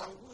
Paulo